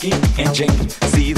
Jackie and Jane. See